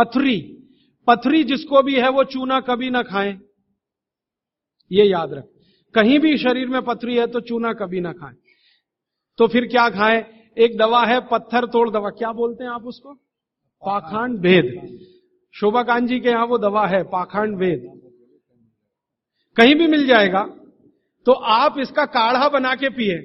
पथरी पथरी जिसको भी है वो चूना कभी ना खाएँ। ये याद रख। कहीं भी शरीर में पथरी है तो चूना कभी ना खाएँ। तो फिर क्या खाएँ? एक दवा है, पत्थर तोड़ दवा। क्या बोलते हैं आप उसको? पाखंड भेद। शोभा शोभाकांत जी के यहाँ वो दवा है, पाखंड भेद। कहीं भी मिल जाएगा तो आप इसका काढ़ा बना के पिए।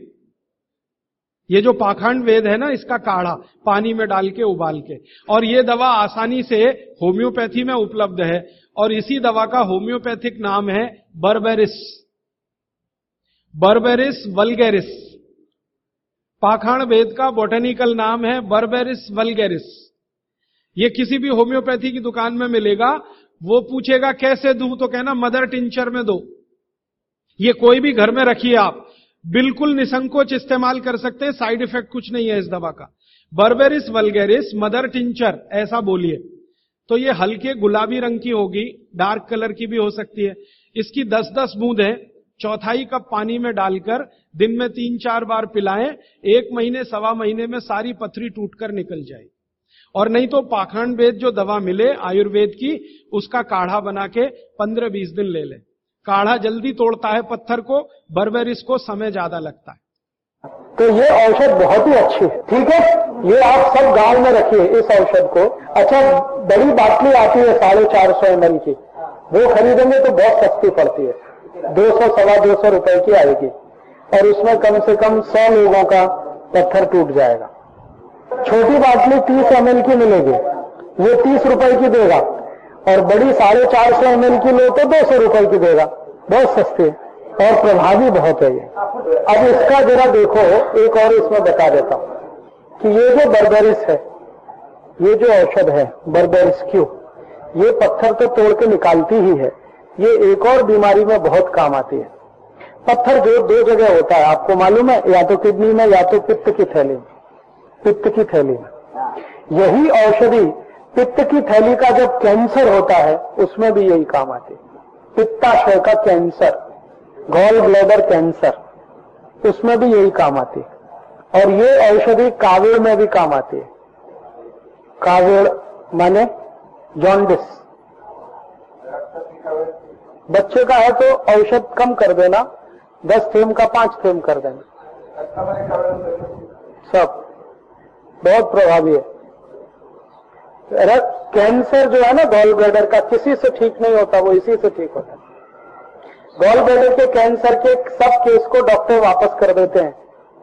ये जो पाखंड वेद है ना, इसका काढ़ा पानी में डाल के, उबाल के। और ये दवा आसानी से होम्योपैथी में उपलब्ध है। और इसी दवा का होम्योपैथिक नाम है बर्बेरिस। Berberis vulgaris. पाखंड वेद का बोटेनिकल नाम है बर्बेरिस वलगेरिस। ये किसी भी होम्योपैथी की दुकान में मिलेगा, वो पूछेगा, कैसे दू? तो कहना, मदर टिंचर में दो। ये कोई भी घर में रखिए आप। बिल्कुल निसंकोच इस्तेमाल कर सकते हैं साइड इफ़ेक्ट कुछ नहीं है इस दवा का। बर्बेरिस वलगेरिस मदर टिंचर ऐसा बोलिए। तो ये हल्के गुलाबी रंग की होगी डार्क कलर की भी हो सकती है। इसकी 10-10 बूंदें चौथाई कप पानी में डालकर दिन में तीन चार बार पिलाएँ, एक महीने, सवा महीने में सारी पथरी टूटकर निकल जाएगी और नहीं तो पाखंड वेद जो दवा मिले, आयुर्वेद की, उसका काढ़ा बना के पंद्रह बीस दिन ले ले। काढ़ा जल्दी तोड़ता है पत्थर को बर्बेरिस को समय ज़्यादा लगता है। तो ये औषध बहुत ही अच्छी है, ठीक है? ये आप सब गाँव में रखिए इस औषध को। अच्छा बड़ी बाटली आती है साढ़े चार सौ एम की। वो खरीदेंगे तो बहुत सस्ती पड़ती है। दो सौ, सवा दो सौ रुपए की आएगी। और उसमें कम से कम सौ लोगों का पत्थर टूट जाएगा। छोटी बाटली तीस एम की मिलेगी। वो तीस रुपए की देगा। और बड़ी साढ़े चार सौ एम की लो तो दो सौ रुपए की देगा। बहुत सस्ती है। और प्रभावी बहुत है ये। अब इसका जरा देखो, एक और इसमें बता देता हूँ कि ये जो बर्बेरिस है, ये जो औषध है, बर्बेरिस क्यू? ये पत्थर तो तोड़ के निकालती ही है। ये एक और बीमारी में बहुत काम आती है। पत्थर जो दो जगह होता है, आपको मालूम है? या तो किडनी में, या तो पित्त की थैली में। पित्त की थैली में। यही औषधि पित्त की थैली का जब कैंसर होता है, उसमें भी यही काम आती पित्ताशय का कैंसर गॉल ब्लैडर कैंसर उसमें भी यही काम आती और ये औषधि कावेड़ में भी काम आती है। कावेड़ माने जॉन्डिस बच्चे का है तो औषध कम कर देना, दस थेम का पाँच थेम कर देना। सब, बहुत प्रभावी है। कैंसर जो है ना गॉल ब्लैडर का किसी से ठीक नहीं होता, वो इसी से ठीक होता है। गॉल ब्लैडर के कैंसर के सब केस को डॉक्टर वापस कर देते हैं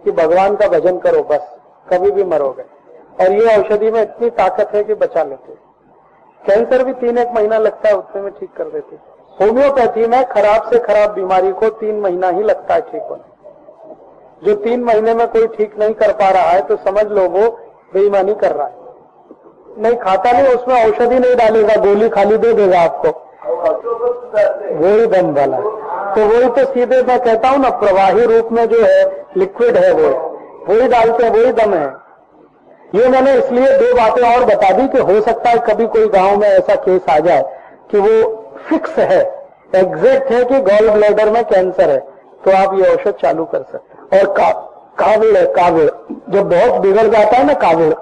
कि भगवान का भजन करो, बस, कभी भी मरोगे। और ये औषधि में इतनी ताकत है कि बचा लेते। कैंसर भी तीन एक महीना लगता है उतने में ठीक कर देते। होम्योपैथी में खराब से खराब बीमारी को तीन महीना ही लगता है ठीक होने। जो तीन महीने में कोई ठीक नहीं कर पा रहा है तो समझ लो वो बेईमानी कर रहा है। नहीं खाता नहीं उसमें औषधि नहीं डालेगा गोली खाली दे देगा आपको। वही दम वाला तो वही तो सीधे मैं कहता हूँ ना प्रवाही रूप में जो है लिक्विड है वो। वही डालते हैं वही दम है। ये मैंने इसलिए दो बातें और बता दी कि हो सकता है कभी कोई गाँव में ऐसा केस आ जाए कि वो फिक्स है। एग्जैक्ट है कि गॉल ब्लैडर में कैंसर है। तो आप ये औषध चालू कर सकते हैं। और का, काविड़ है काविड़ जब बहुत बिगड़ जाता है ना काविड़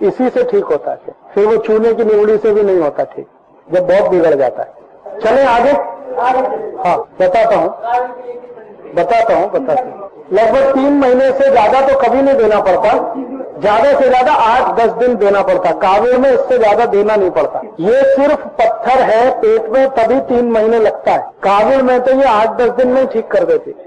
इसी से ठीक होता है। फिर वो चूने की निवड़ी से भी नहीं होता ठीक। जब बहुत बिगड़ जाता है। चले आगे? हाँ बताता हूँ। बताता हूँ बताता हूँ। लगभग तीन महीने से ज़्यादा तो कभी नहीं देना पड़ता। ज़्यादा से ज़्यादा आठ, दस दिन देना पड़ता। काविड़ में इससे ज़्यादा देना नहीं पड़ता। ये सिर्फ़ पत्थर है पेट में, तभी तीन महीने लगता है। काविड़ में तो ये आठ, दस दिन में ठीक कर देती।